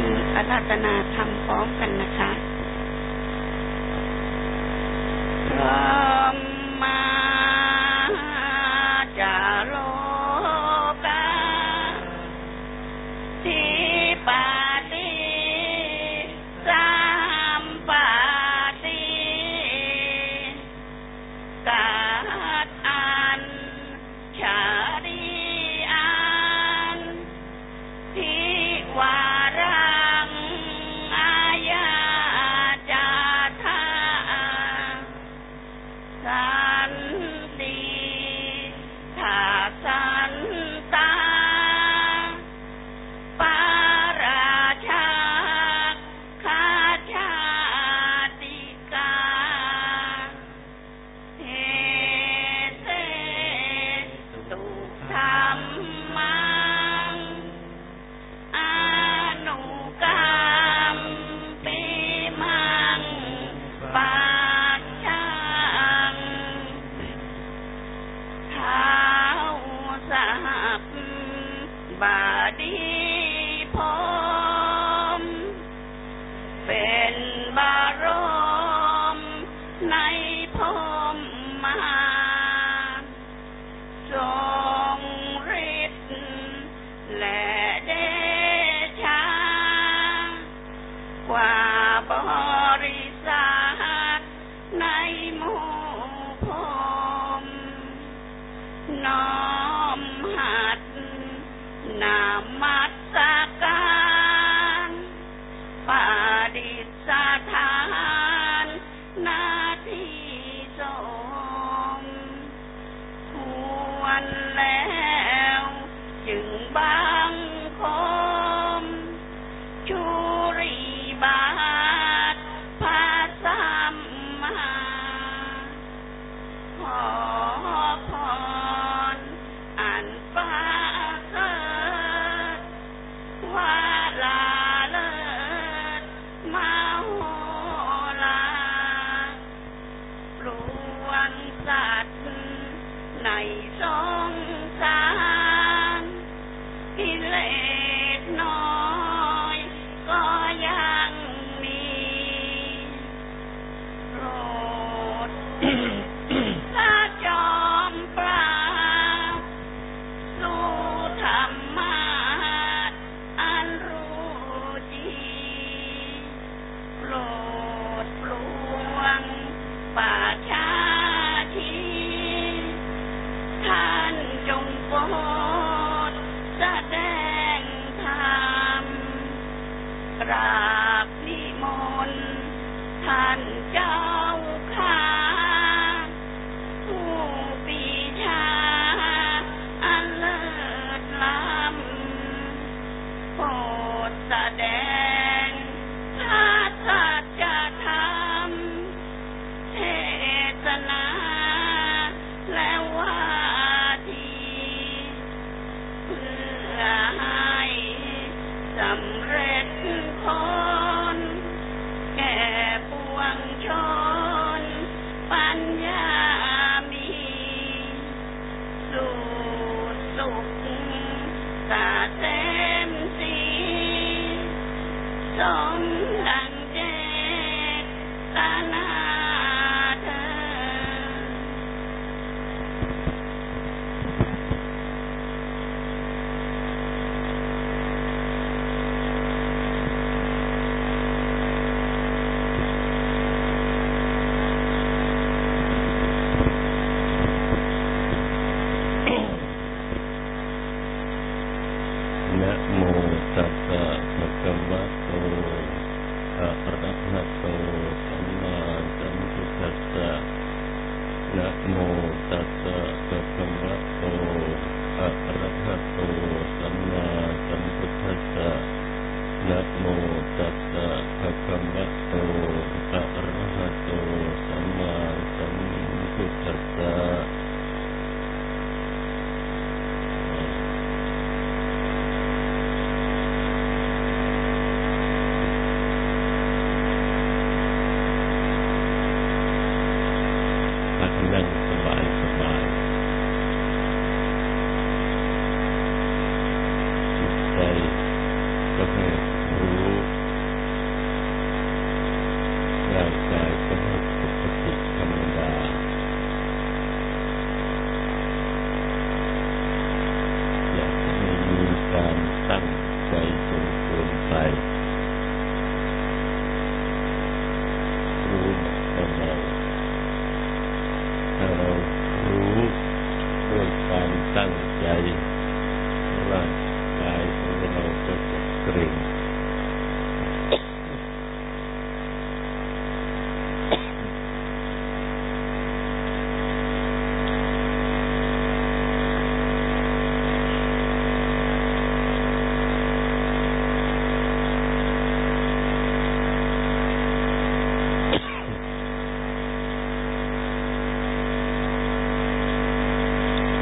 มอาราธนาทำพร้อมกันนะคะ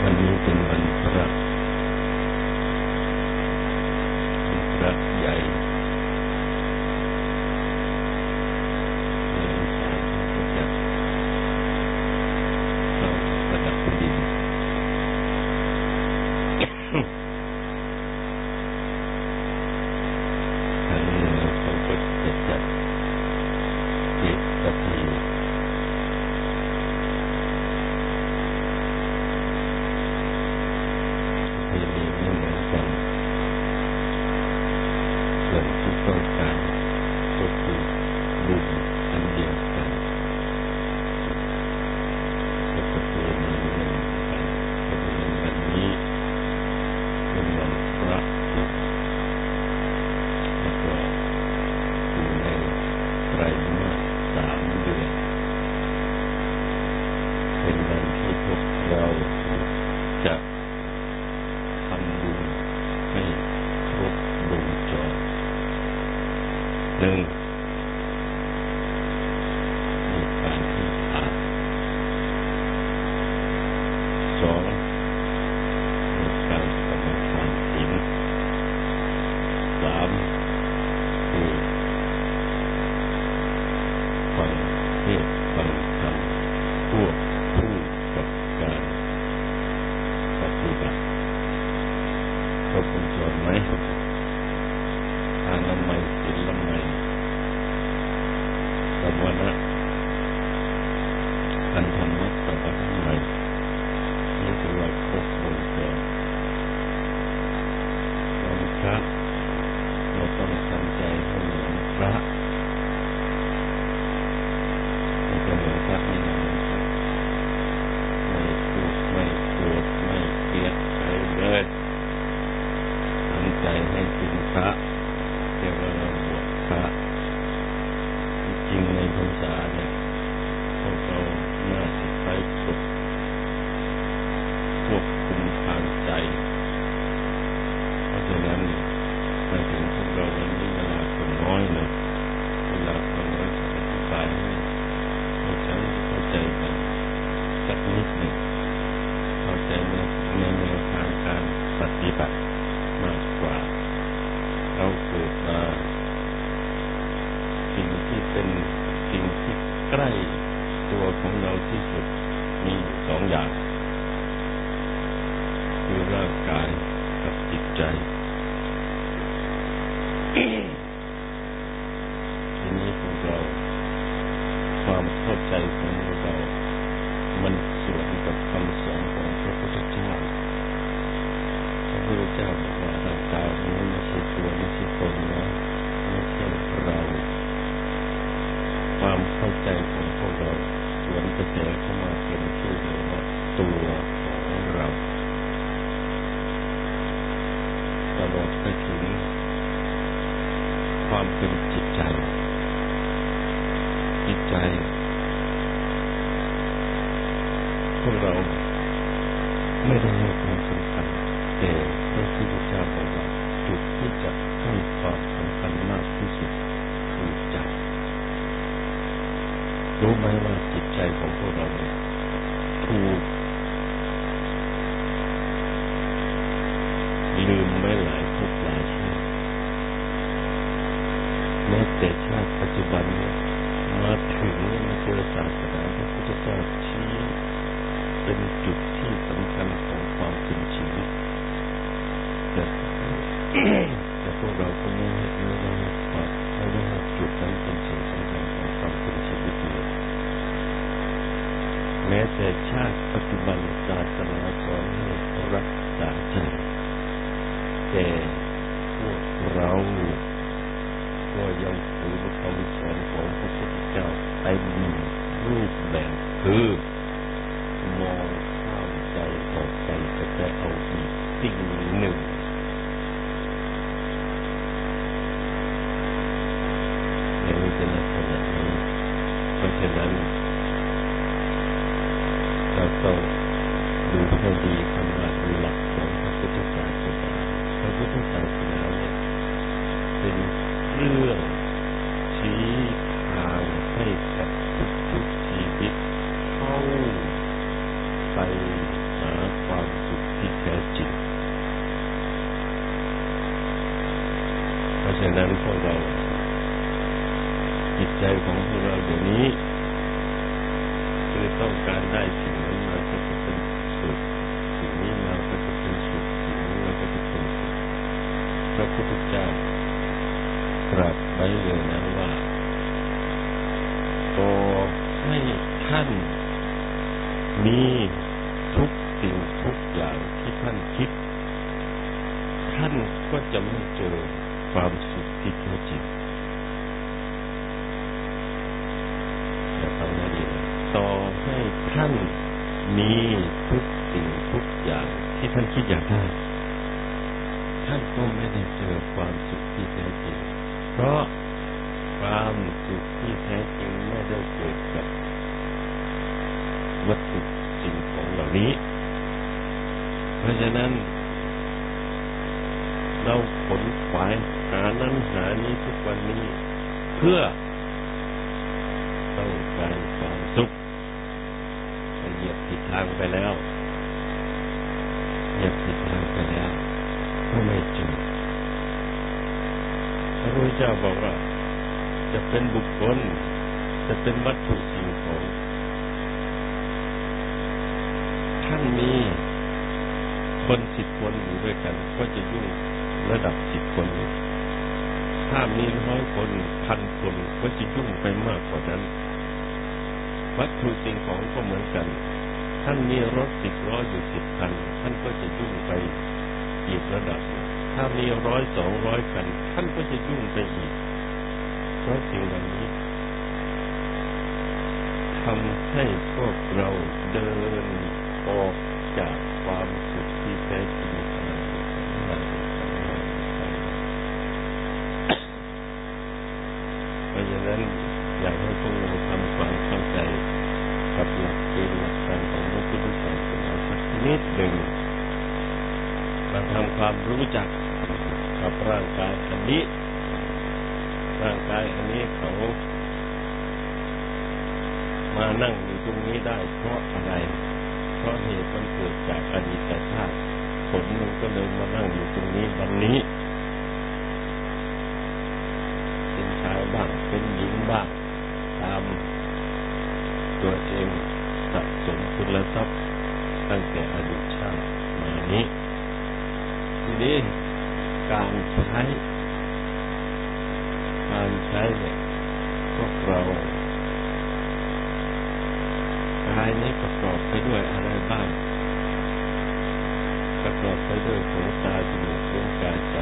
валютам больница เจ้าเต็มรูปแบบคือมองข้ามใจออกไปจะไปเอาอีกสิ่งหนึ่ง ในวิจารณขณะนี้เพราะฉะนั้นเราต้องดูให้ดีคำว่าหลักของพระพุทธศาสนาพระพุทธศาสนาเนี่ยเป็นเรื่องชี้ทางให้กับทุกๆชีวิตเข้าไปหาความสุขที่แท้จริง เพราะฉะนั้นพวกเรา จิตใจของพวกเราเดี๋ยวนี้ คือต้องการได้สิ่งนั้นมาก็จะเป็นสุขสิ่งนี้มาก็จะเป็นสุขสิ่งนี้มาก็จะเป็นสุขพระพุทธเจ้าตรัสไว้เลยนะว่าต่อให้ท่านมีทุกสิ่งทุกอย่างที่ท่านคิด ท่านก็จะไม่เจอความสุขที่แท้จริงแต่ฟังให้ดีนะต่อให้ท่านมีทุกสิ่งทุกอย่างที่ท่านคิดอยากได้ ท่านก็ไม่ได้เจอความสุขที่แท้จริง เพราะ ความสุขที่แท้จริงไม่ได้เกิดกับวัตถุสิ่งของเหล่านี้ เพราะฉะนั้น เราขนขวายหานั้นหานี้ทุกวันนี้ เพื่อต้องการความสุขเหยียบผิดทางไปแล้วเหยียบผิดทางไปแล้วก็ไม่จบพระพุทธเจ้าบอกว่า จะเป็นบุคคล จะเป็นวัตถุสิ่งของท่านมีคนสิบคนอยู่ด้วยกัน ก็จะยุ่งระดับสิบคนถ้ามีร้อยคนพันคนก็จะยุ่งไปมากกว่านั้น วัตถุสิ่งของก็เหมือนกัน ท่านมีรถสิบล้ออยู่สิบคัน ท่านก็จะยุ่งไปอีกระดับ ถ้ามีร้อยสองร้อยคัน ท่านก็จะยุ่งไปอีก เพราะสิ่งเหล่านี้ทำให้พวกเราเดินออกจากความสุขที่แท้จริงเพราะฉะนั้นอยากให้พวกเราทำความเข้าใจกับหลักเกณฑ์หลักการของพระพุทธศาสนาสักนิดหนึ่งมาทำความรู้จักกับร่างกายอันนี้ กายอันนี้เขามานั่งอยู่ตรงนี้ได้ เพราะอะไร เพราะเหตุมันเกิดจากอดีตชาติผลมันก็เลยมานั่งอยู่ตรงนี้วันนี้ชายบ้าง เป็นหญิงบ้าง ตามตัวเองสะสมคุณทรัพย์ตั้งแต่อดีตชาติมานี้ ทีนี้การใช้ การใช้เนี่ยพวกเรากายนี้ประกอบไปด้วยอะไรบ้าง ประกอบไปด้วยหูตาจมูกลิ้นกายใจ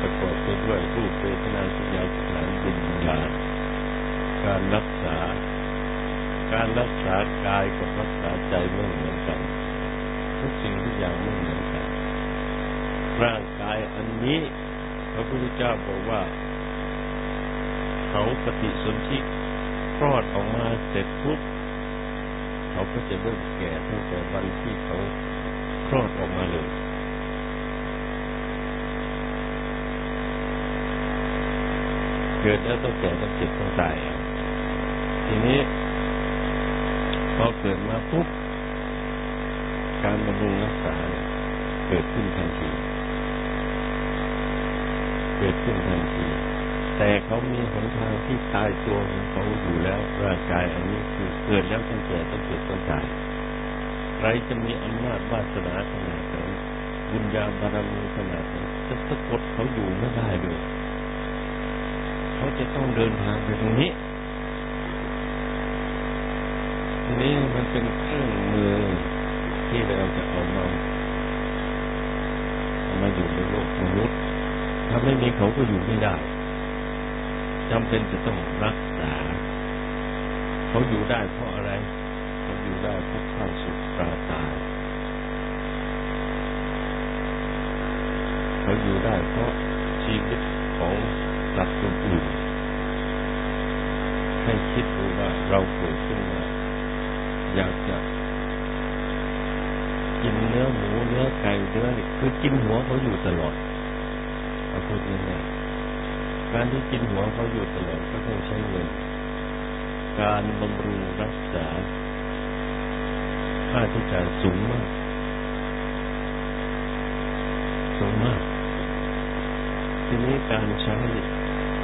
ประกอบไปด้วยรูปเวทนาสัญญาสังขารวิญญาณการรักษา การรักษากายกับรักษาใจไม่เหมือนกัน ทุกสิ่งทุกอย่างไม่เหมือนกัน ร่างกายอันนี้ พระพุทธเจ้าบอกว่า เขาปฏิสนธิคลอดออกมาเสร็จปุ๊บเขาก็จะเริ่มแก่ตั้งแต่วันที่เขาคลอดออกมาเลย เกิ ดแล้วต้องแก่ต้องเจ็บต้องตายทีนี้พอเกิดมาปุ๊บการบำรุงรักษาเกิดขึ้นทันที เกิดขึ้นทันที แต่เขามีหนทางที่ตายตัวของเขาอยู่แล้วร่างกายอันนี้คือเกิดแล้วต้องแก่ต้องเกิดต้องตายใครจะมีอำนาจวาสนาขนาดนั้นบุญญาบารมีขนาดนั้นจะสะกดเขาอยู่ไม่ได้เลย เขาจะต้องเดินทางไปตรงนี้ทีนี้มันเป็นเครื่องมือที่เราจะเอามาเอามาอยู่ในโลกมนุษย์ ถ้าไม่มีเขาก็อยู่ไม่ได้จำเป็นจะต้องรักษา เขาอยู่ได้เพราะอะไร เขาอยู่ได้เพราะข้าวสุกปลาตายเขาอยู่ได้เพราะชีวิตของ สัตว์อื่นให้คิดดูว่าเราเกิดขึ้นมาอยากจะกินเนื้อหมูเนื้อไก่เนื้อคือกินหัวเขาอยู่ตลอดเอาพูดง่ายการที่กินหัวเขาอยู่ตลอดก็ต้องใช้เงิน การบำรุงรักษาค่าใช้จ่ายสูงมากสูงมาก ทีนี้การใช้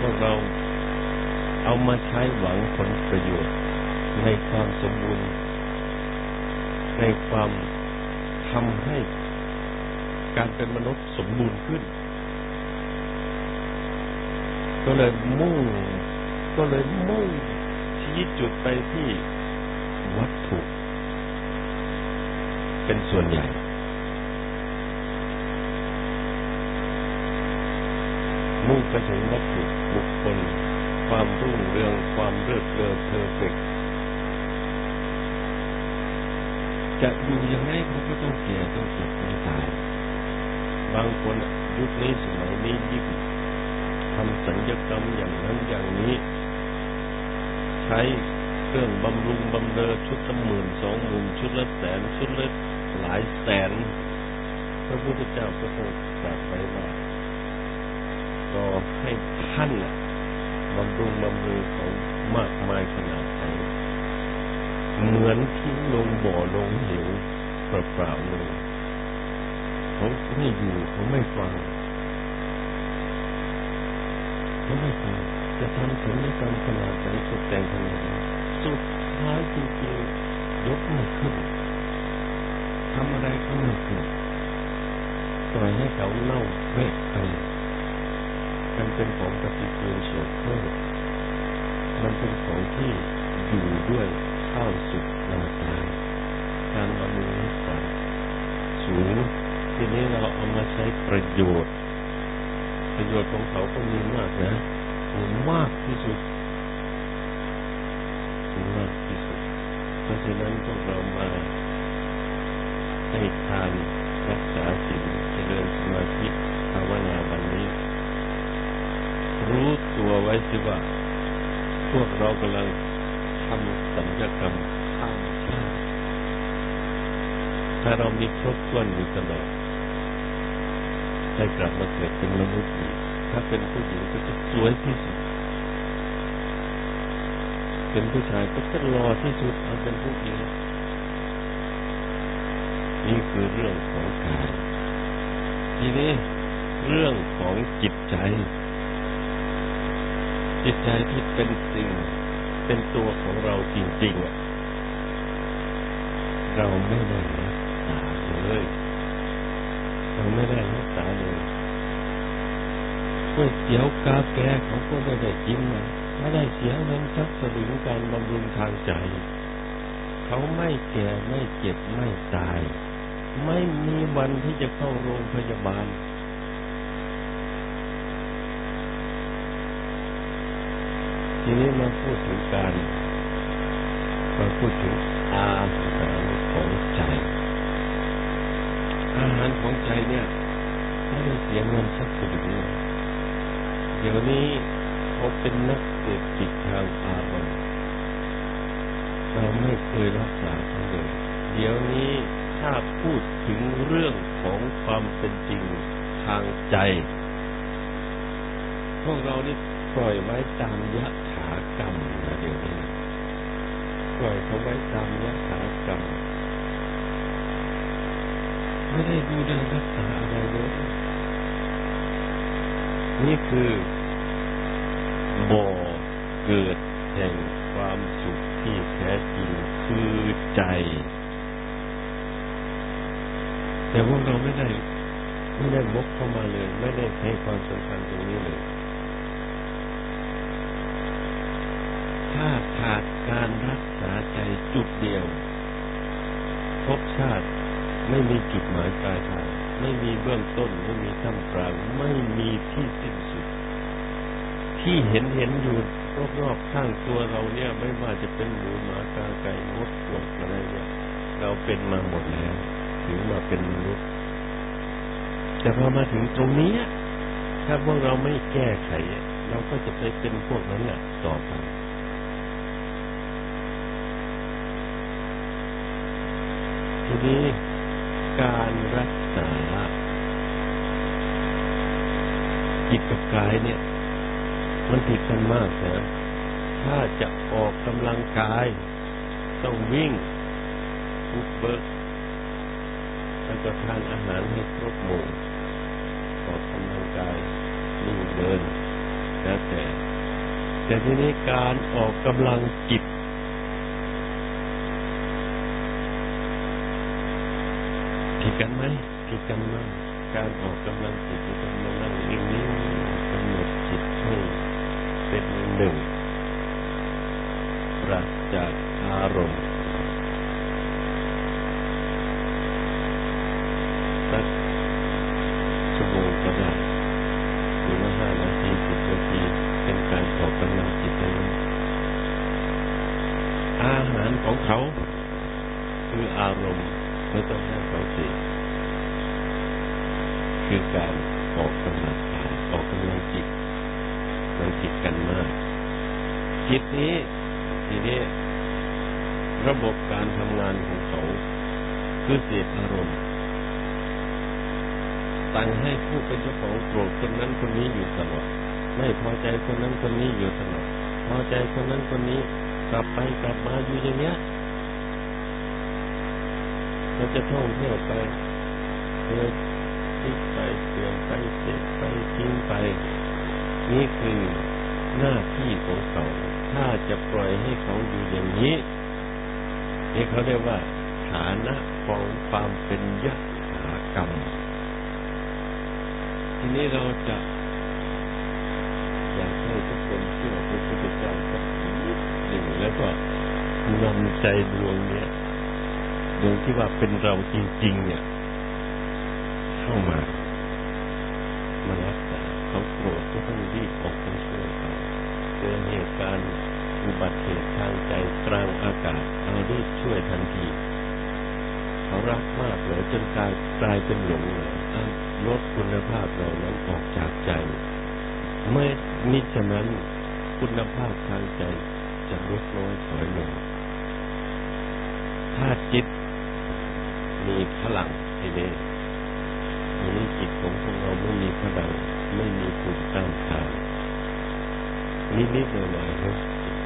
พวกเราเอามาใช้หวังผลประโยชน์ ในความสมบูรณ์ ในความทำให้การเป็นมนุษย์สมบูรณ์ขึ้น ก็เลยมุ่ง ก็เลยมุ่งชี้จุดไปที่วัตถุ เป็นส่วนใหญ่ มุ่งไปถึงวัตถุบุคคล ความรุ่งเรืองความเลิศเลอเพอร์เฟกจะอยู่ยังไงเขาก็ต้องเสียต้องเจ็บต้องตาย บางคนยุคนี้สมัยนี้ยิ่งทำสัญญกรรมอย่างนั้นอย่างนี้ ใช้เครื่องบำรุงบำเรอชุดละหมื่นสองหมื่นชุดละแสนชุดละหลายแสน พระพุทธเจ้าก็ทรงตรัสไว้ว่า ก็ให้ท่านบำรุงบำรุงเขามากมายขนาดไหนเหมือนทิ้งลงบ่อลงเหวเปล่าๆเลยเขาไม่อยู่เขาไม่ฟังเขาไม่ฟังจะทำถึงในกรรมขนาดไหนสุดแต่งขนาดไหนสุดท้ายจริงๆยกไม่ขึ้นทำอะไรก็ไม่ขึ้นปล่อยให้เขาเน่าเวะไป มันเป็นของปฏิกูลโสโครกมันเป็นของที่อยู่ด้วยข้าวสุกนาตายการบำรุงรักษาสูงทีนี้เราเอามาใช้ประโยชน์ ประโยชน์ของเขาก็มีมากนะมีมากที่สุดมีมากที่สุด เพราะฉะนั้นพวกเรามาให้ทานรักษาศีลเจริญสมาธิภาวนาวั รู้ตัวไว้สิว่า พวกเรากำลังทำสัญญกรรมข้ามชาติถ้าเรามีครบถ้วนอยู่ตลอดได้กลับมาเกิดเป็นมนุษย์อีกถ้าเป็นผู้หญิงก็จะสวยที่สุด เป็นผู้ชายก็จะหล่อที่สุดเอาเป็นผู้หญิงนี่คือเรื่องของกายทีนี้เรื่องของจิตใจ จิตใจที่เป็นสิ่ง เป็นตัวของเราจริงๆอะเราไม่ได้รักษาเลยเราไม่ได้รักษาเลยก๋วยเตี๋ยวกาแฟเขาก็ไม่ได้กินนะไม่ได้เสียเงินสักสลึงการบำรุงทางใจ เขาไม่แก่ไม่เจ็บไม่ตาย ไม่มีวันที่จะเข้าโรงพยาบาล ทีนี้มาพูดถึงการมาพูดถึงอาหารของใจอาหารของใจเนี่ยไม่ได้เสียเงินสักสลึงเลยเดี๋ยวนี้เขาเป็นนักเสพติดทางอารมณ์เราไม่เคยรักษาเขาเลยเดี๋ยวนี้ถ้าพูดถึงเรื่องของความเป็นจริงทางใจ พวกเรานี่ปล่อยไว้ตามยะถ กรรมนะเดี๋ยวนี้ปล่อยเขาไว้ตามยะถากรรมไม่ได้ดูแลรักษาอะไรเลยนี่คือบ่อเกิดแห่งความสุขที่แท้จริงคือใจ แต่พวกเราไม่ได้ ไม่ได้บกเข้ามาเลย ไม่ได้ให้ความสำคัญตรงนี้เลย ถ้าขาดการรักษาใจจุดเดียวภพชาติไม่มีจุดหมายปลายทางไม่มีเบื้องต้น ไม่มีท่ามกลาง ไม่มีที่สิ้นสุด ที่เห็นเห็นอยู่รอบๆข้างตัวเราเนี่ย ไม่ว่าจะเป็นหมูหมากาไก่มดปลวกอะไรเนี่ย เราเป็นมาหมดแล้วถึงมาเป็นมนุษย์แต่พอมาถึงตรงนี้ถ้าพวกเราไม่แก้ไข เราก็จะไปเป็นพวกนั้นแหละต่อไป ทีนี้การรักษาจิตกับกายเนี่ย มันผิดกันมากนะถ้าจะออกกำลังกาย ต้องวิ่งบุกเบิกแล้วก็ทานอาหารให้ครบหมู่ออกกำลังกายลู่เดินแล้วแต่แต่ทีนี้การออกกำลังจิต ผิด กันไหมผิดกันมากการออกกำลังจิตการมานั่งอินนี้กำหนดจิตให้เป็นหนึ่งปราศจากอารมณ์สักชั่วโมงก็ได้หรือว่าห้านาทีสิบนาทีเป็นการออกกำลังจิตนั้นอาหารของเขา คืออารมณ์ไม่ต้องให้เขาเสพ คือการออกกำลังกายออกกำลังจิตมันจิตกันมาก จิตนี้ทีนี้ระบบการทำงานของเขาคือเสพอารมณ์ตั้งให้ผู้เป็นเจ้าของโกรธคนนั้นคนนี้อยู่ตลอดไม่พอใจคนนั้นคนนี้อยู่ตลอดพอใจคนนั้นคนนี้กลับไปกลับมาอยู่อย่างเนี้ยเราจะท่องเที่ยวไปเทิ้งไปเปลี่ยนไปเสียไปทิ้งไป นี่คือหน้าที่ของเขา ถ้าจะปล่อยให้เขาอยู่อย่างนี้นี่เขาเรียกว่า ฐานะของความเป็นยักษากรรม ทีนี้เราจะอยากให้ทุกคนเชื่อพระพุทธเจ้าสักนิดหนึ่งแล้วก็นำใจดวงเนี้ยดวงที่ว่าเป็นเราจริง ๆ เนี่ย เข้ามามารักษาเขาโกรธก็ต้องรีบออกไปช่วยเขาเจอเหตุการณ์อุบัติเหตุทางใจกลางอากาศเรารีบช่วยทันทีเขารักมากเลยจนกลายกลายเป็นหลงเลยลดคุณภาพเรานั้นออกจากใจเมื่อมิฉะนั้นคุณภาพทางใจจะลดน้อยถอยลงถ้าจิตมีพลังทีนี้ วันนี้จิตของพวกเราไม่มีพลังไม่มีภูมิต้านทานนิดๆหน่อยๆครับ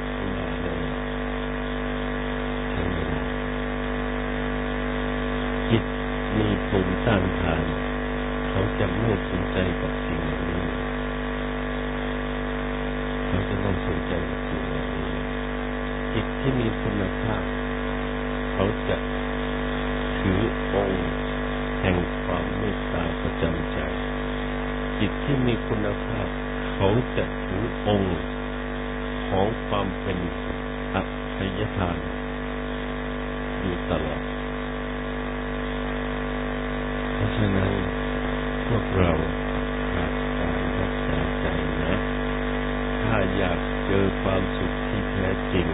ธรรมดาเลยใช่ไหมล่ะจิตมีภูมิต้านทานเขาจะไม่สนใจกับสิ่งเหล่านี้เขาจะไม่สนใจกับสิ่งเหล่านี้จิตที่มีคุณภาพ เขาจะถือองค์ ห่งความเมตตาประจำใจ จิตที่มีคุณภาพ เขาจะถือองค์ของความเป็นอัตยทานอยู่ตลอด เพราะฉะนั้นพวกเราขาดการรักษาใจนะ ถ้าอยากเจอความสุขที่แท้จริง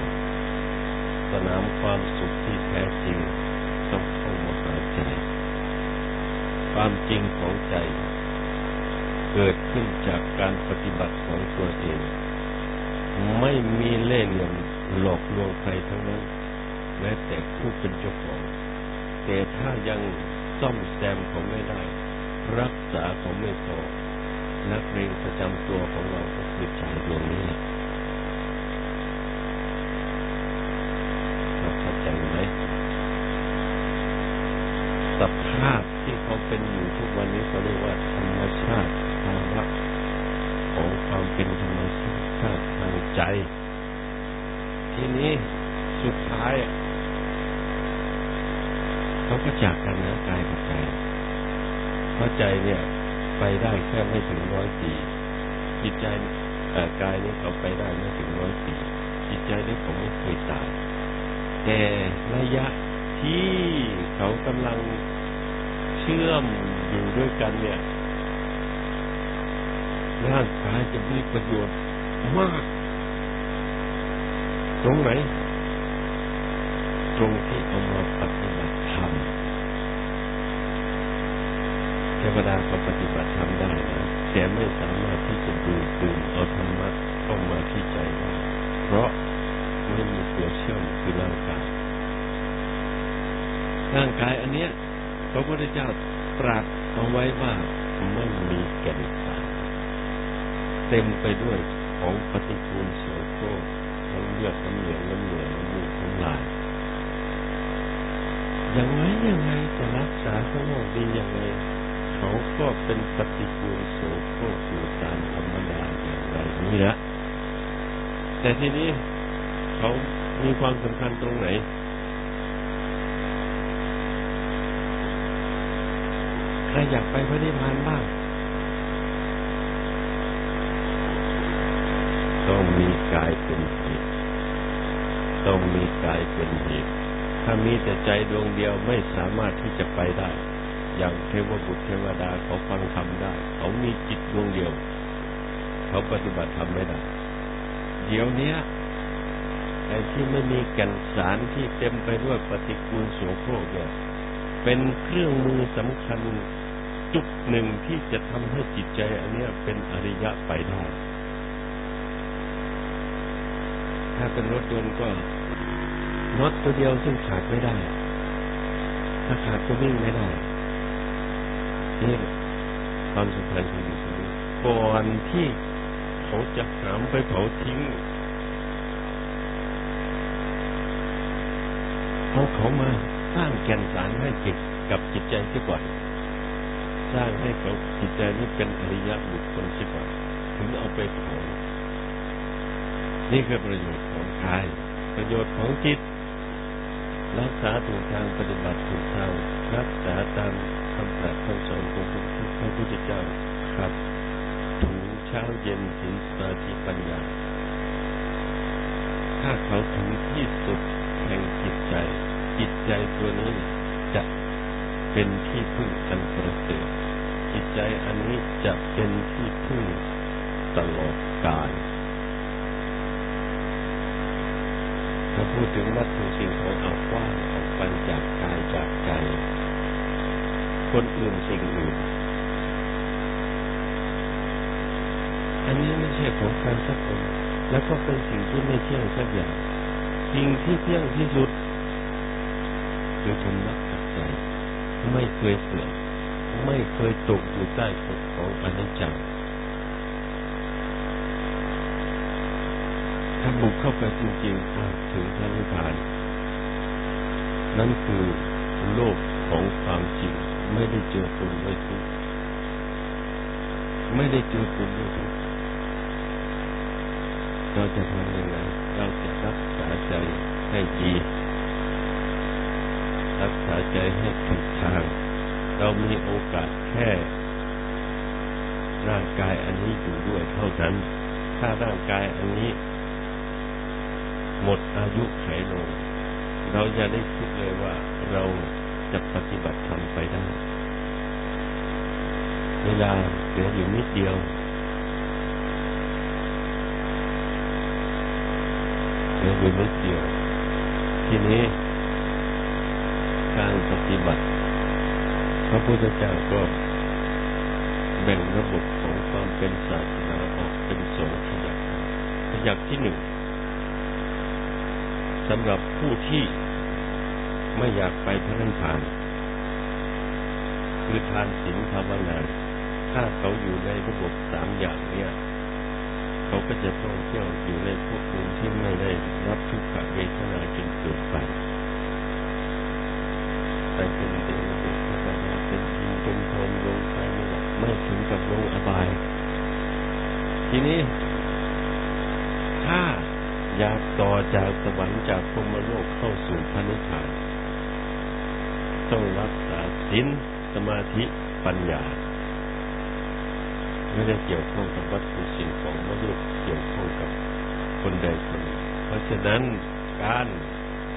สนามความสุขที่แท้จริงต้องเข้ามา ความจริงของใจ เกิดขึ้นจากการปฏิบัติของตัวเอง ไม่มีเล่ห์เหลี่ยมหลอกลวงใครทั้งนั้นแม้แต่ผู้เป็นเจ้าของ แต่ถ้ายังซ่อมแซมเขาไม่ได้ รักษาเขาไม่พอนักเรียนประจำตัวของเราก็คือใจดวงนี้เข้าใจไหมสภาพที่เขาเป็นอยู่ทุกวันนี้เขาเรียกว่าธรรมชาติภาวะของความเป็นธรรมชาติทางใจ ทีนี้สุดท้ายเขาก็จากกันนะกายกับใจเพราะ ใจเนี่ย ไปได้แค่ไม่ถึงร้อยปีจิตใจกายนี่เขาไปได้ไม่ถึงร้อยปีจิตใจนี่เขาไม่เคยตาย แต่ระยะที่เขากำลังเชื่อมอยู่ด้วยกันเนี่ยร่างกายจะมีประโยชน์มาก ตรงไหน ตรงที่เอามาปฏิบัติธรรม เทวดาก็ปฏิบัติธรรมได้นะแต่ไม่สามารถที่จะดูดื่มเอาธรรมะเข้ามาที่ใจได้เพราะไม่มีตัวเชื่อมคือร่างกายร่างกายอันเนี้ยพระพุทธเจ้าตรัสเอาไว้ว่าไม่มีแก่นสารเต็มไปด้วยของปฏิกูลโสโครกทั้งเลือดน้ำเหลืองน้ำเหลืองน้ำมูกน้ำลายยังไงยังไงจะรักษาข้างนอกดียังไง เขาก็เป็นปฏิกูลโสโครกอยู่ตามธรรมดาอย่างไรนี่แหละแต่ทีนี้เขามีความสำคัญตรงไหน ใครอยากไปพระนิพพานบ้างต้องมีกายเป็นเหตุต้องมีกายเป็นเหตุถ้ามีแต่ใจดวงเดียวไม่สามารถที่จะไปได้ อย่างเทวบุตรเทวดาเขาฟังธรรมได้ เขามีจิตดวงเดียว เขาปฏิบัติธรรมไม่ได้ เดี๋ยวนี้ไอ้ที่ไม่มีแก่นสารที่เต็มไปด้วยปฏิกูลโสโครกเนี่ยเป็นเครื่องมือสำคัญจุดหนึ่งที่จะทำให้จิตใจอันเนี้ยเป็นอริยะไปได้ ถ้าเป็นรถยนต์ก็น็อตตัวเดียวซึ่งขาดไม่ได้ ถ้าขาดก็วิ่งไม่ได้ นี่ความสำคัญของอยู่ตรงนี้ก่อนที่เขาจะหามไปเผาทิ้งเอาเขามาสร้างแก่นสารให้จิตกับจิตใจเสียก่อนสร้างให้เขาจิตใจนี้เป็นอริยะบุคคลเสียก่อนถึงเอาไปเผานี่คือประโยชน์ของกาย ประโยชน์ของจิต รักษาถูกทางปฏิบัติถูกทางรักษาตาม คำตรัสคำสอนของพระพุทธเจ้าครับถูเช้าเย็นศีลสมาธิปัญญา ถ้าเขาถึงที่สุดแห่งจิตใจ จิตใจตัวนี้จะเป็นที่พึ่งอันประเสริฐจิตใจอันนี้จะเป็นที่พึ่งตลอดกาลถ้าพูดถึงวัตถุสิ่งของเอากว้างออกไปจากกายจากใจ คนอื่นสิ่งอื่น อันนี้ไม่ใช่ของใครสักคนแล้วก็เป็นสิ่งที่ไม่เที่ยงสักอย่างสิ่งที่เที่ยงที่สุดคือธรรมะปัจจัยไม่เคยเสื่อมไม่เคยตกอยู่ใต้กฎของอนิจจังถ้าบุกเข้าไปจริงๆถึงพระนิพพาน นั่นคือโลกของความจริง ไม่ได้เจอคนด้วยทุกไม่ได้เจอคนด้วยทุกเราจะทำยังไงเราจะรักษาใจให้ดี รักษาใจให้ถูกทาง เรามีโอกาสแค่ร่างกายอันนี้อยู่ด้วยเท่านั้น ถ้าร่างกายอันนี้ หมดอายุไขลง เราจะได้คิดเลยว่าเรา จะปฏิบัติธรรมไปได้ เวลาเหลืออยู่นิดเดียว เหลืออยู่นิดเดียว ทีนี้ การปฏิบัติ พระพุทธเจ้าก็แบ่งระบบของความเป็นศาสนาออกเป็นสองขยักขยักที่หนึ่งสำหรับผู้ที่ ไม่อยากไปพระนิพพานคือทานศีลภาวนาถ้าเขาอยู่ในระบบสามอย่างเนี้ยเขาก็จะท่องเที่ยวอยู่ในภพภูมิที่ไม่ได้รับทุกขเวทนาจนเกินไปไปเป็นเดวเป็นพระดาเป็นยิงเป็นพรมลงไปไม่ไม่ถึงกับลงอบาย ทีนี้ ถ้าอยากต่อจากสวรรค์จากพรมโลกเข้าสู่พระนิพพาน ต้องรักษาศีลสมาธิปัญญา ไม่ได้เกี่ยวข้องกับวัตถุสิ่งของไม่ได้เกี่ยวข้องกับคนใดคนหนึ่งเพราะฉะนั้นการ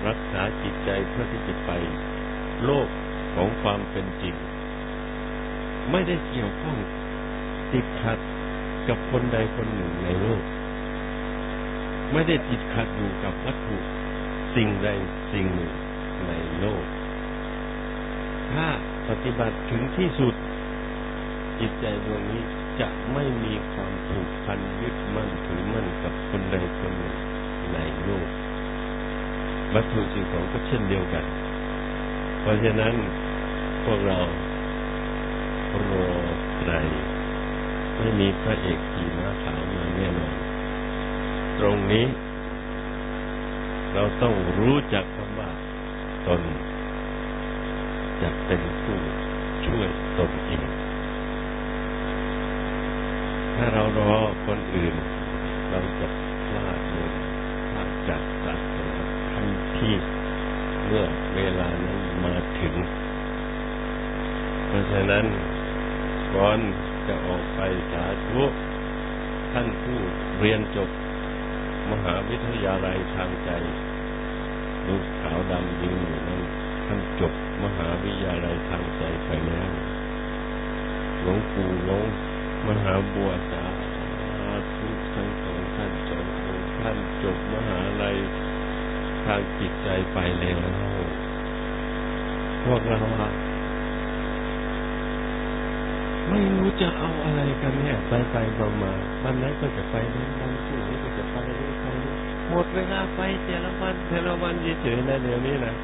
รักษาจิตใจเพื่อที่จะไป โลกของความเป็นจริง ไม่ได้เกี่ยวข้องติดขัดกับคนใดคนหนึ่งในโลก ไม่ได้ติดขัดอยู่กับวัตถุสิ่งใดสิ่งหนึ่งในโลก ถ้าปฏิบัติถึงที่สุด จิตใจดวงนี้จะไม่มีความผูกพันยึดมั่นถือมั่นกับคนใดคนหนึ่งในโลกวัตถุสิ่งของก็เช่นเดียวกัน เพราะฉะนั้นพวกเรารอไตรไม่มีพระเอกขี่ม้าขาวมาแน่นอนตรงนี้ เราต้องรู้จักคำว่าตน จะเป็นผู้ช่วยตนเอง ถ้าเรารอคนอื่น เราจะพลาดเลยพลาดจากศาสนาทันทีเมื่อเวลานั้นมาถึง เพราะฉะนั้นก่อนจะออกไปสาธุท่านผู้เรียนจบ มหาวิทยาลัยทางใจ ลูกขาวดำยิงอยู่นั้นท่านจบ มหาวิทยาลัยทางใจไปแล้วหลวงปู่หลวงมหาบัวสาธุทั้งสองท่านสององค์ท่านจบมหาลัยทางจิตใจไปแล้วพวกเราอะไม่รู้จะเอาอะไรกันเนี่ยไปไปมามาวันนั้นก็จะไปนู้นวันพรุ่นี้ก็จะไปนี่ไปนี่หมดเวลาไปแต่ละวันแต่ละวันเฉยๆนะเดี๋ยวนี้นะ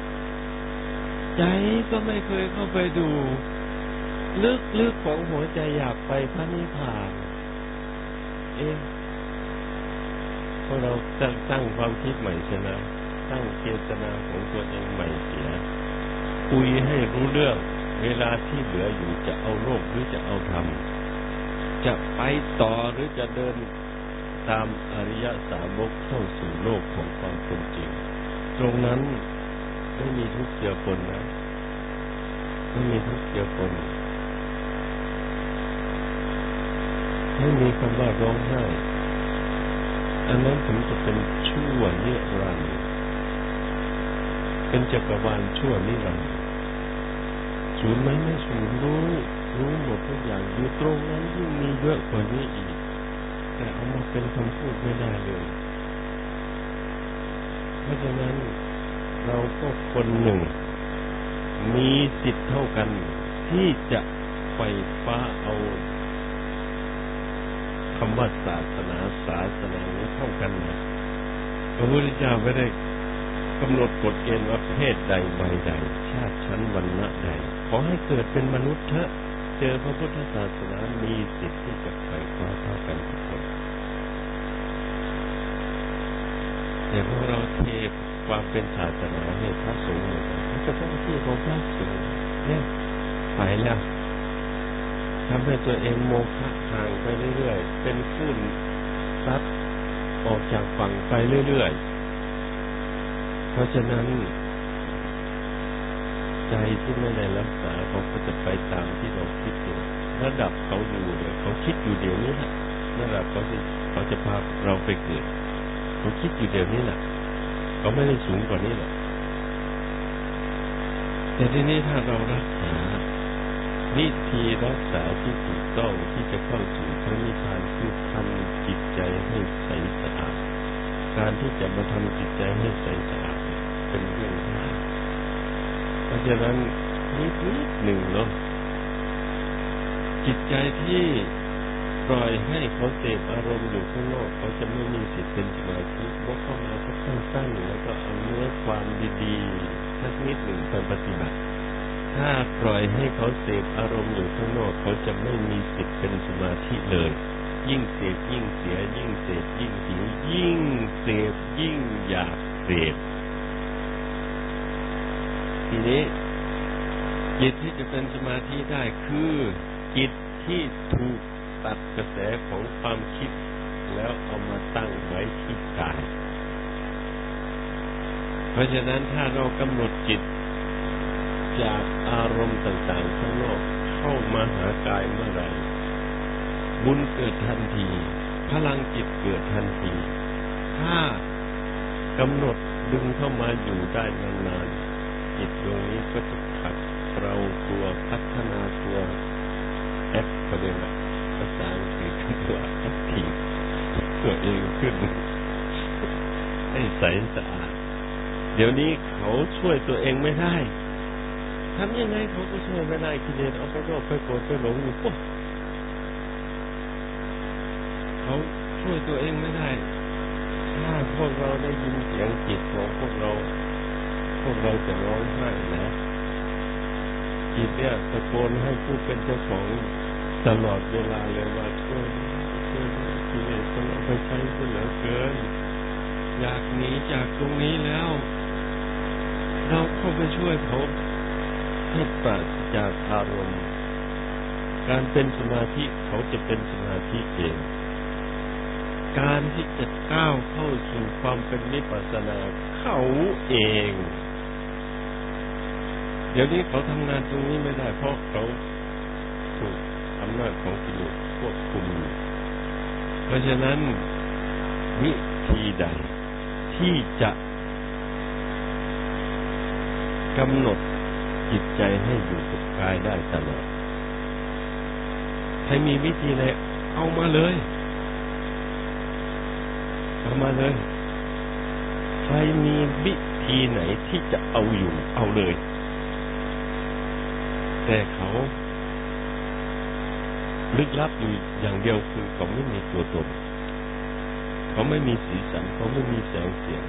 ใจก็ไม่เคยเข้าไปดู ลึกๆของหัวใจอยากไปพระนิพพาน เอ๊ะราะเราตั้งตั้งความคิดใหม่เสียนะ ตั้งเจตนาของตัวเองใหม่เสีย คุยให้รู้เรื่อง เวลาที่เหลืออยู่จะเอาโลกหรือจะเอาธรรม จะไปต่อหรือจะเดินตามอริยสาวกเข้าสู่โลกของความเป็นจริง ตรงนั้น ไม่มีทุกข์เกี่ยวปนนะไม่มีทุกข์เกี่ยวปนไม่มีคำว่าร้องไห้อันนั้นถึงจะเป็นชั่วนิรันดร์เป็นจักรวาลชั่วนิรันดร์ศูนย์ไหมไม่ศูนย์รู้รู้หมดทุกอย่างอยู่ตรงนั้นยิ่งมีเยอะกว่านี้อีก แต่เอามาเป็นคำพูดไม่ได้เลย เพราะฉะนั้น เราก็คนหนึ่ง มีสิทธิ์เท่ากัน ที่จะไฟฟ้าเอาคำว่าศาสนาศาสนาเท่ากันนะพระพุทธเจ้าไม่ได้กำหนดกฎเกณฑ์ว่าเพศใดใบใด ชาติชั้นวรรณะใด ขอให้เกิดเป็นมนุษย์เถอะเจอพระพุทธศาสนามีสิทธิ์ที่จะไขคว้าเท่ากันทุกคนแต่พวกเราเท ความเป็นศาสนาให้พระสงฆ์หมดมันจะต้องที่ของพระสงฆ์เนี่ยไปแล้วทำให้ตัวเองโมฆะห่างไปเรื่อยๆ เป็นคลื่นซัดออกจากฝั่งไปเรื่อยๆ เพราะฉะนั้น ใจที่ไม่ได้รักษาเขาก็จะไปตามที่เราคิดอยู่ระดับเขาอยู่เนี่ยเขาคิดอยู่เดี๋ยวนี้แหละระดับเขาจะเขาจะพาเราไปเกิดเขาคิดอยู่เดี๋ยวนี้แหละ เขาไม่ได้สูงกว่านี้หรอกแต่ทีนี้ถ้าเรารักษาวิธีรักษาที่ถูกต้องที่จะเข้าสู่พระนิพพานคือทำจิตใจให้ใสสะอาดการที่จะมาทำจิตใจให้ใสสะอาดเป็นเรื่องยากเพราะฉะนั้นนิดนิดหนึ่งเนาะจิตใจที่ ปล่อยให้เขาเสพอารมณ์อยู่ข้างนอกเขาจะไม่มีสิทธิ์เป็นสมาธิวกเข้ามาสักสั้นๆแล้วก็เอาเนื้อความดีๆสักนิดหนึ่งไปปฏิบัติ ถ้าปล่อยให้เขาเสพอารมณ์อยู่ข้างนอกเขาจะไม่มีสิทธิ์เป็นสมาธิเลย ยิ่งเสพยิ่งเสีย ยิ่งเสพยิ่งหิวยิ่งเสพยิ่งอยากเสพทีนี้จิตที่จะเป็นสมาธิได้คือจิตที่ถูก ตัดกระแสของความคิด แล้วเอามาตั้งไว้ที่กาย เพราะฉะนั้นถ้าเรากำหนดจิต จากอารมณ์ต่างๆข้างนอกเข้ามาหากายเมื่อไรบุญเกิดทันที พลังจิตเกิดทันที ถ้ากำหนดดึงเข้ามาอยู่ได้นานๆจิตดวงนี้ก็จะขัดเราตัวพัฒนาตัวแอปก็เรียกว่า ภาษาอังกฤษตัวแอคทีฟตัวเองขึ้นให้ใสสะอาด เดี๋ยวนี้เขาช่วยตัวเองไม่ได้ทำยังไงเขาก็ช่วยไม่ได้กิเลสเอาไปโลภไปโกรธไปหลงอยู่ปุ๊บเขาช่วยตัวเองไม่ได้ ถ้าพวกเราได้ยินเสียงจิตของพวกเรา พวกเราจะร้องไห้นะจิตเนี่ยตะโกนให้ผู้เป็นเจ้าของ ตลอดเวลาเลยว่าช่วยช่วยกิเลสมันเอาไปใช้เสียเหลือเกิน อยากหนีจากตรงนี้แล้ว เราเข้าไปช่วยเขาให้ปราศจากอารมณ์ การเป็นสมาธิเขาจะเป็นสมาธิเองการที่จะก้าวเข้าสู่ความเป็นนิพพานาเขาเอง เดี๋ยวนี้เขาทำงานตรงนี้ไม่ได้เพราะเขา อำนาจของกิเลสควบคุมอยู่เพราะฉะนั้นวิธีใดที่จะกำหนดจิตใจให้อยู่กับกายได้ตลอดใครมีวิธีไหนเอามาเลย เอามาเลย ใครมีวิธีไหนที่จะเอาอยู่เอาเลย แต่เขา ลึกลับอยู่อย่างเดียวคือเขาไม่มีตัวตน เขาไม่มีสีสัน เขาไม่มีแสงเสียง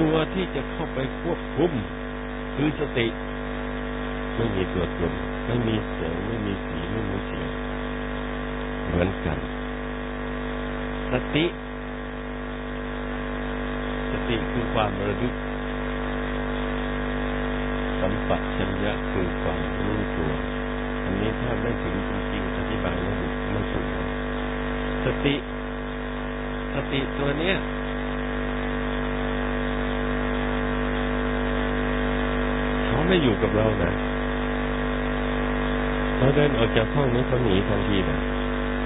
ตัวที่จะเข้าไปควบคุมคือสติ ไม่มีตัวตน ไม่มีเสียงไม่มีสี ไม่มีเสียง เหมือนกัน สติคือความระลึก สัมปัชัญญะคือความรู้ตัว อันนี้ถ้าไม่ถึงจริงๆอธิบายไม่ถูกไม่ถูกสติ สติตัวเนี้ยเขาไม่อยู่กับเรานะเราเดินออกจากห้องนี้เขาหนีทันทีนะ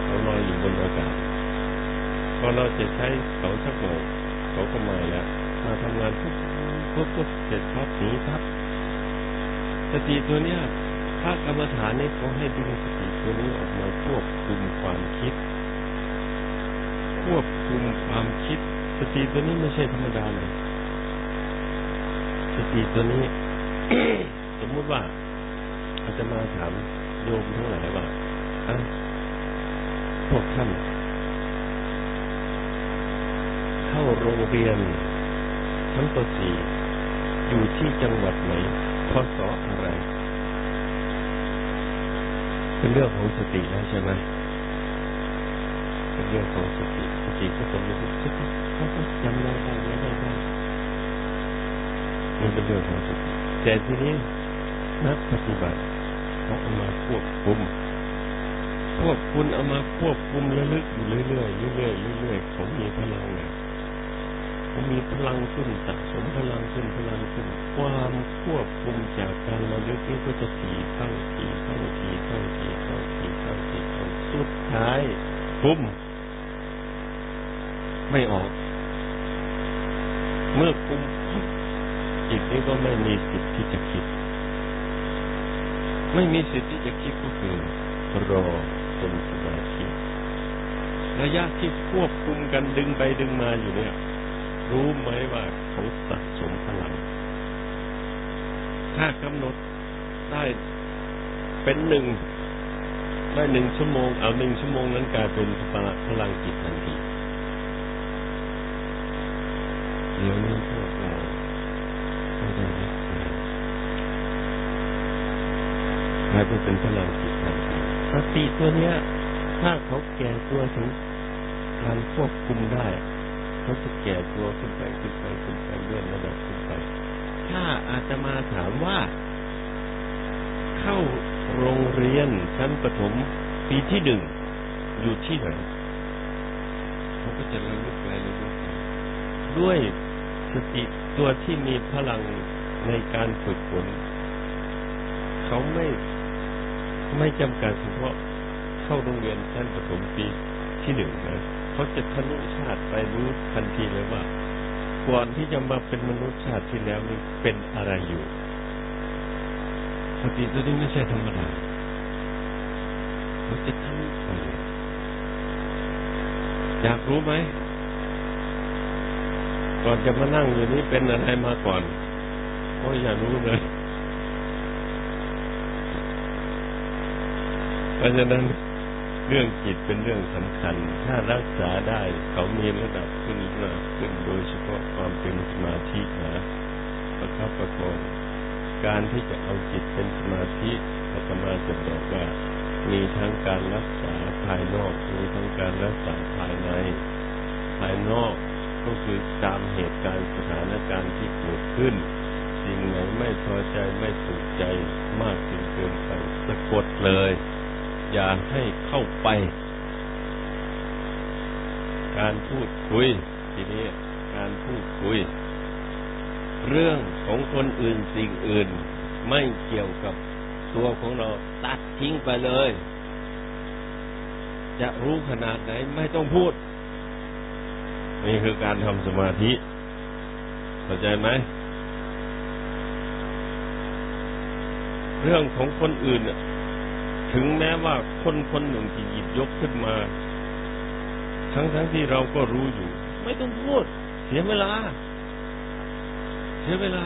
เขาลอยอยู่บนอากาศพอเราจะใช้เขาสักหน่อยเขาก็มาแล้วมาทำงานปุ๊บปุ๊บปุ๊บเสร็จปั๊บหนีปั๊บสติตัวเนี้ย พระกรรมฐานนี่เขาให้ดึงสติตัวนี้ออกมาควบคุมความคิด ควบคุมความคิด สติตัวนี้ไม่ใช่ธรรมดาเลยสติตัวนี้ สมมุติว่าอาจจะมาถามโยมทั้งหลายว่าอะพวกท่านเข้าโรงเรียนชั้นป .4 อยู่ที่จังหวัดไหนพศอะไร เป็นเรื่องของสติแล้วใช่ไหมเป็นเรื่องของสติสติก็จะรู้สึกเขาก็จำได้บ้ไม่ได้บ้างนี่เป็นเรื่องของสติแต่ทีนี้นักปฏิบัติเขาเอามาควบคุมควบคุมเอามาควบคุมระลึกอยู่เรื่อยๆเรื่อยๆเรื่อยๆเขามีพลังไงเขา มีพลังขึ้นสะสมพลังขึ้นพลังขึ้นความควบคุมจากการระลึกนี่ก็จะถีเข้าถีเข้าถีเข้าถีเข้าถีเข้าถีเข้าสุดท้ายคุมไม่ออก เมื่อคุมจิตนี้ก็ไม่มีสิทธิ์ที่จะคิด ไม่มีสิทธิ์ที่จะคิดก็คือรอเป็นสมาธิระยะที่ควบคุมกันดึงไปดึงมาอยู่เนี่ย รู้ไหมว่าเขาสะสมพลัง ถ้ากำหนดได้เป็นหนึ่งได้หนึ่งชั่วโมง เอาหนึ่งชั่วโมงนั้นกลายเป็นพลังพลังจิตทันทีเดี๋ยวนี้พวกเราไม่ได้นึกเลยกลายเป็นพลังจิตทันทีสติตัวเนี้ย ถ้าเขาแก่ตัวถึงการควบคุมได้ เขาจะแก่ตัวขึ้นไปขึ้นไปขึ้นไปเลื่อนระดับขึ้นไป ถ้าอาตมาถามว่า เข้าโรงเรียนชั้นประถมปีที่หนึ่งอยู่ที่ไหนเขาก็จะระลึกไประลึกไปด้วยสติตัวที่มีพลังในการฝึกฝนเขาไม่ไม่จำกัดเฉพาะเข้าโรงเรียนชั้นประถมปีที่หนึ่งนะ เขาจะทะลุชาติไปรู้ทันทีเลยว่าก่อนที่จะมาเป็นมนุษย์ชาติที่แล้วนี่เป็นอะไรอยู่สติตัวนี้ไม่ใช่ธรรมดาเขาจะทะลุไปเลยอยากรู้ไหมก่อนจะมานั่งอยู่นี้เป็นอะไรมาก่อนก็อยากรู้เลยเพราะฉะนั้น เรื่องจิตเป็นเรื่องสำคัญ ถ้ารักษาได้เขามีระดับขึ้นระดับขึ้นโดยเฉพาะความเป็นสมาธินะประคับประคองการที่จะเอาจิตเป็นสมาธิอาตมาจะบอกว่า มีทั้งการรักษาภายนอกมีทั้งการรักษาภายใน ภายนอกก็คือตามเหตุการณ์สถานการณ์ที่เกิดขึ้น สิ่งไหนไม่พอใจไม่ถูกใจมากจนเกินไปสะกดเลย อย่าให้เข้าไป การพูดคุย ทีนี้การพูดคุย เรื่องของคนอื่นสิ่งอื่น ไม่เกี่ยวกับตัวของเราตัดทิ้งไปเลย จะรู้ขนาดไหนไม่ต้องพูด นี่คือการทำสมาธิเข้าใจไหมเรื่องของคนอื่น ถึงแม้ว่าคนคนหนึ่งที่หยิบยกขึ้นมา ทั้งทั้งที่เราก็รู้อยู่ ไม่ต้องพูด เสียเวลา เสียเวลา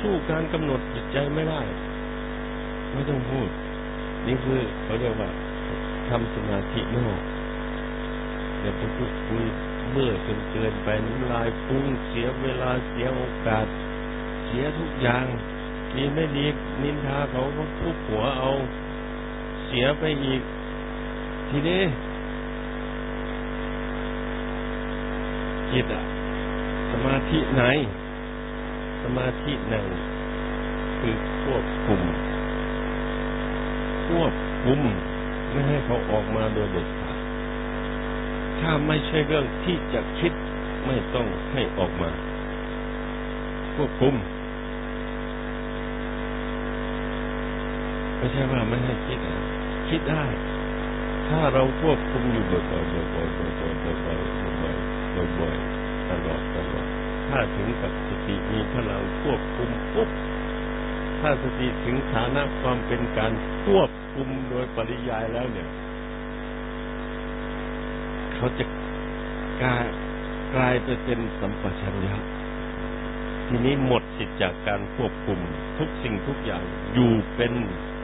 สู้การกำหนดจิตใจไม่ได้ ไม่ต้องพูด นี่คือเขาเรียกว่าทำสมาธินอกอย่าไปพูดคุยเมื่อจนเกินไปน้ำลายฟุ้งเสียเวลาเสียโอกาส เสียทุกอย่างดีไม่ดีนินทาเขาก็ทุบหัวเอา เสียไปอีก ทีนี้ จิตอะสมาธิไหน สมาธิในคือควบคุม ควบคุม ไม่ให้เขาออกมาโดยเด็ดขาดถ้าไม่ใช่เรื่องที่จะคิดไม่ต้องให้ออกมา ควบคุมไม่ใช่ว่าไม่ให้คิดนะ คิดได้ ถ้าเราควบคุมอยู่บ่อยๆบ่อยๆบ่อยๆบ่อยๆบ่อยๆบ่อยๆบ่อยๆตลอดตลอดถ้าถึงกับสติมีพลังควบคุมปุ๊บถ้าสติถึงฐานะความเป็นการควบคุมโดยปริยายแล้วเนี่ย เขาจะกลายกลายไปเป็นสัมปชัญญะทีนี้หมดสิทธิ์จากการควบคุมทุกสิ่งทุกอย่างอยู่เป็น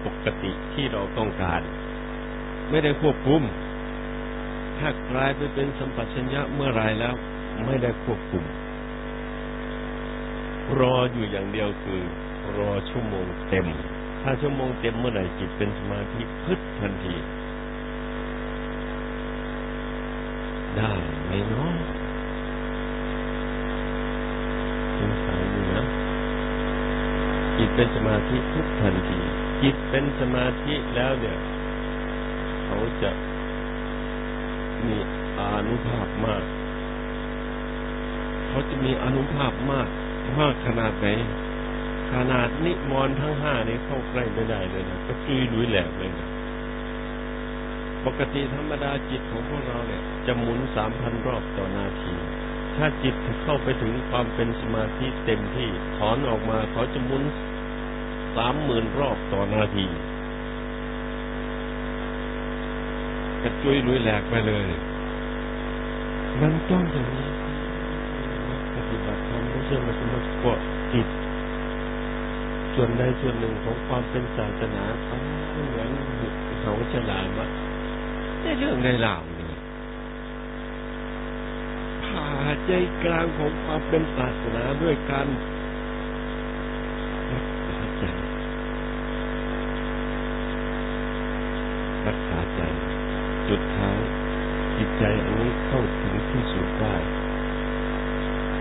ปกติที่เราต้องการ ไม่ได้ควบคุม ถ้ากลายไปเป็นสัมปชัญญะเมื่อไรแล้ว ไม่ได้ควบคุม รออยู่อย่างเดียวคือ รอชั่วโมงเต็ม ถ้าชั่วโมงเต็มเมื่อไหร่จิตเป็นสมาธิพึดทันที ได้ไหมเนาะสงสัยอยู่นะจิตเป็นสมาธิทุกทันที จิตเป็นสมาธิแล้วเนี่ยเขาจะมีอานุภาพมาก เขาจะมีอนุภาพมากมากขนาดไหนขนาดนิมนต์ทั้งห้านี่เข้าใกล้ไม่ได้เลยนะก็จุยลุยแหลกเลยนะปกติธรรมดาจิตของพวกเราเนี่ย จะหมุนสามพันรอบต่อนาที ถ้าจิตเข้าไปถึงความเป็นสมาธิเต็มที่ถอนออกมาเขาจะหมุน สามหมื่นรอบต่อนาทีกระจุยลุยแหลกไปเลย มันต้องอย่างนี้ปฏิบัติธรรมไม่ใช่มันจะมาเกาะติดส่วนใดส่วนหนึ่งของความเป็นศาสนาเขาเหมือนเขาฉลาดว่าในเรื่องในราวเนี่ยผ่าใจกลางของความเป็นศาสนาด้วยการรักษาใจ รักษาใจ จุดท้ายจิตใจอันนี้ เข้าถึงที่สุดได้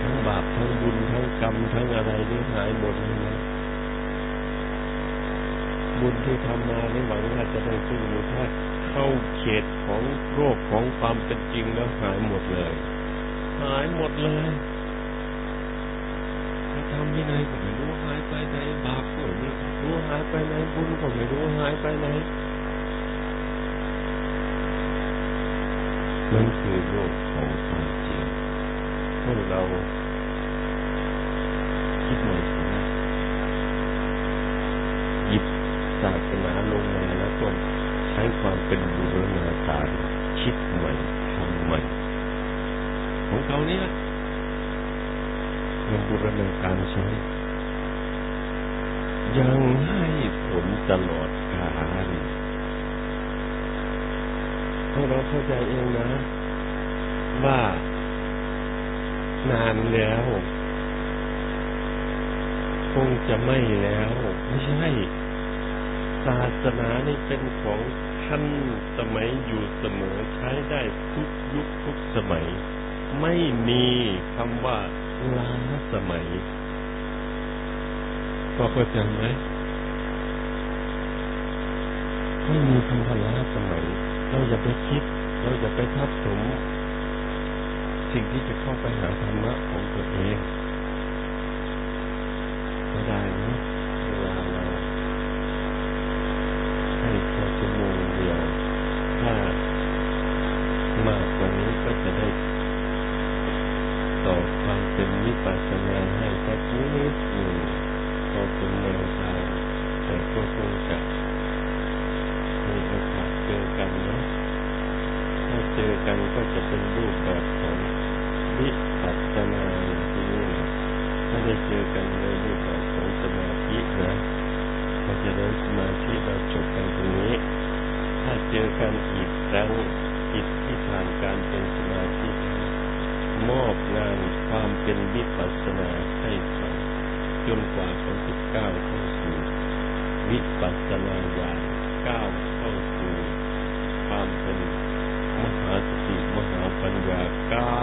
ทั้งบาปทั้งบุญทั้งกรรมทั้งอะไรนี่หายหมดเลยนะบุญที่ทำมานี่หวังว่าจะได้พึ่งหรือถ้าเข้าเขตของโรคของความเป็นจริงแล้วหายหมดเลย หายหมดเลยถ้าทำวินัยก็ไม่รู้หายไปไหนบาปก็ไม่รู้หายไปไหนบุญก็ไม่รู้หายไปไหน นั่นคือโลกของความจริงพวกเราคิดหน่อยสิหยิบศาสนาลงมาแล้วก็ใช้ความเป็นบูรณาการคิดใหม่ทำใหม่ ของเขาเนี่ยมันบูรณาการใช้ยังให้ผลตลอดกาล พวกเราเข้าใจเองนะ ว่านานแล้วคงจะไม่แล้ว ไม่ใช่ศาสนานี่เป็นของท่านสมัยอยู่เสมอใช้ได้ทุกยุคทุกสมัย ไม่มีคำว่าล้าสมัยพอเข้าใจไหมไม่มีคำว่าล้าสมัย เราอย่าไปคิด เราอย่าไปทับถมสิ่งที่จะเข้าไปหาธรรมะของตัวเองไม่ได้นะเวลาเรา ให้แค่ชั่วโมงเดียว ถ้ามากกว่านี้ก็จะได้ต่อความเป็นวิปัสสนาให้สักนิดหนึ่งพอเป็นแนวทางแต่ก็คงจะมีโอกาสเจอกันเนาะถ้าเจอ กันก็จะเป็นรูปแบบของวิปัสสนาอย่างที่นี้นะถ้าได้เจอกันในรูปแบบของสมาธินะเราจะได้สมาธิเราจบกันตรงนี้ ถ้าเจอกันอีกครั้งจิตที่ผ่านการเป็นสมาธิมอบงานความเป็นวิปัสสนาให้เขาจนกว่าเขาจะก้าวเข้าสู่วิปัสสนาญาณก้าว เ